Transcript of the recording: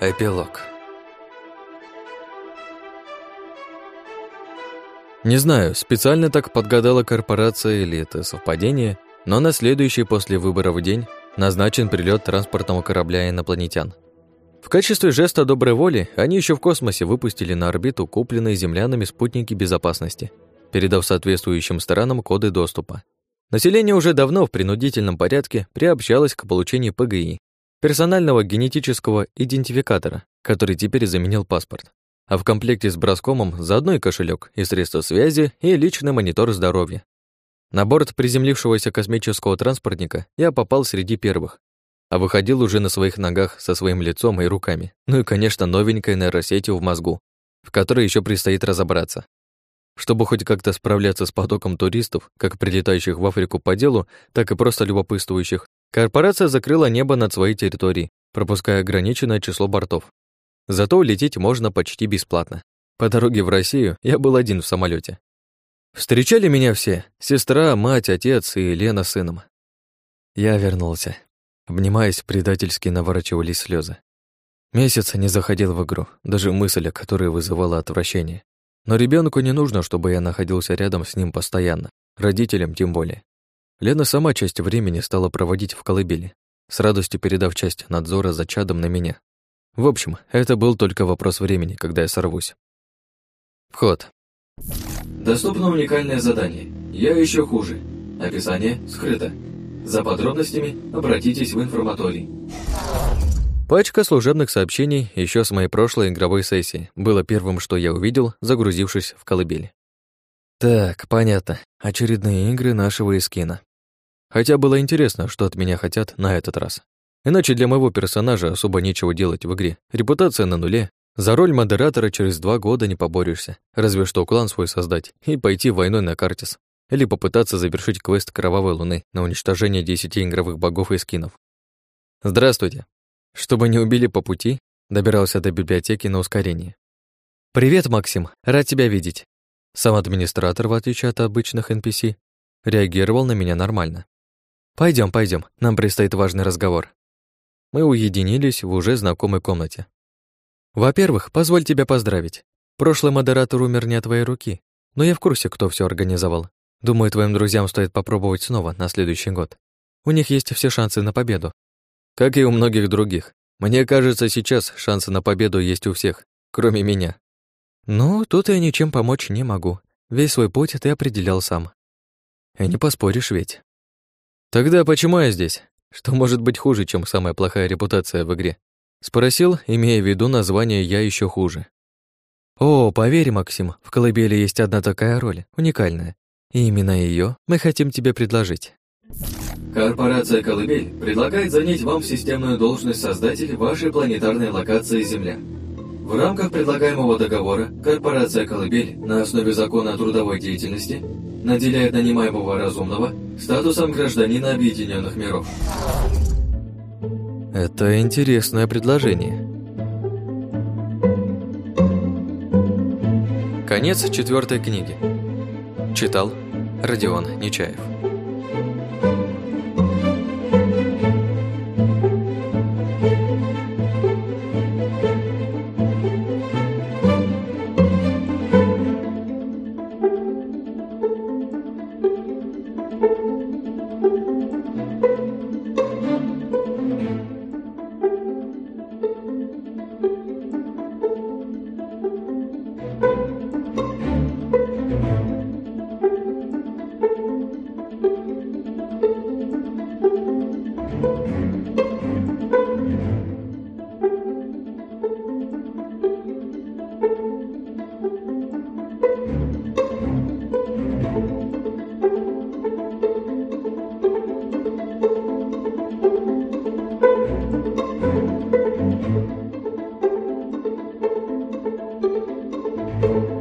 Эпилог. Не знаю, специально так подгадала корпорация или это совпадение, но на следующий после выборов день назначен прилет транспортного корабля инопланетян. В качестве жеста доброй воли они еще в космосе выпустили на орбиту купленные землянами спутники безопасности, передав соответствующим странам коды доступа. Население уже давно в принудительном порядке приобщалось к получению ПГИ, персонального генетического идентификатора, который теперь заменил паспорт. А в комплекте с браскомом заодно и кошелек, и средства связи, и личный монитор здоровья. На борт приземлившегося космического транспортника я попал среди первых, а выходил уже на своих ногах со своим лицом и руками. Ну и, конечно, новенькой нейросетью в мозгу, в которой еще предстоит разобраться. Чтобы хоть как-то справляться с потоком туристов, как прилетающих в Африку по делу, так и просто любопытствующих, Корпорация закрыла небо над своей территорией, пропуская ограниченное число бортов. Зато улететь можно почти бесплатно. По дороге в Россию я был один в самолете. Встречали меня все — сестра, мать, отец и Лена с сыном. Я вернулся. Обнимаясь, предательски наворачивались слезы. Месяц не заходил в игру, даже мысль о которой вызывала отвращение. Но ребенку не нужно, чтобы я находился рядом с ним постоянно, родителям тем более. Лена сама часть времени стала проводить в колыбели, с радостью передав часть надзора за чадом на меня. В общем, это был только вопрос времени, когда я сорвусь. Вход. Доступно уникальное задание. Я еще хуже. Описание скрыто. За подробностями обратитесь в информаторий. Пачка служебных сообщений еще с моей прошлой игровой сессии было первым, что я увидел, загрузившись в колыбель. Так, понятно. Очередные игры нашего эскина. Хотя было интересно, что от меня хотят на этот раз. Иначе для моего персонажа особо нечего делать в игре. Репутация на нуле. За роль модератора через два года не поборешься. Разве что клан свой создать и пойти войной на Картис. Или попытаться завершить квест Кровавой Луны на уничтожение десяти игровых богов и скинов. Здравствуйте. Чтобы не убили по пути, добирался до библиотеки на ускорение. «Привет, Максим. Рад тебя видеть». Сам администратор, в отличие от обычных NPC, реагировал на меня нормально. Пойдем, пойдем, нам предстоит важный разговор. Мы уединились в уже знакомой комнате. Во-первых, позволь тебя поздравить. Прошлый модератор умер не от твоей руки, но я в курсе, кто все организовал. Думаю, твоим друзьям стоит попробовать снова на следующий год. У них есть все шансы на победу. Как и у многих других. Мне кажется, сейчас шансы на победу есть у всех, кроме меня. Ну, тут я ничем помочь не могу. Весь свой путь ты определял сам. И не поспоришь ведь. Тогда почему я здесь? Что может быть хуже, чем самая плохая репутация в игре? Спросил, имея в виду название «Я еще хуже». О, поверь, Максим, в колыбели есть одна такая роль, уникальная. И именно ее мы хотим тебе предложить. Корпорация «Колыбель» предлагает занять вам системную должность создатель вашей планетарной локации Земля. В рамках предлагаемого договора корпорация «Колыбель» на основе закона о трудовой деятельности наделяет нанимаемого разумного статусом гражданина Объединенных Миров. Это интересное предложение. Конец четвертой книги. Читал Родион Нечаев. Thank you.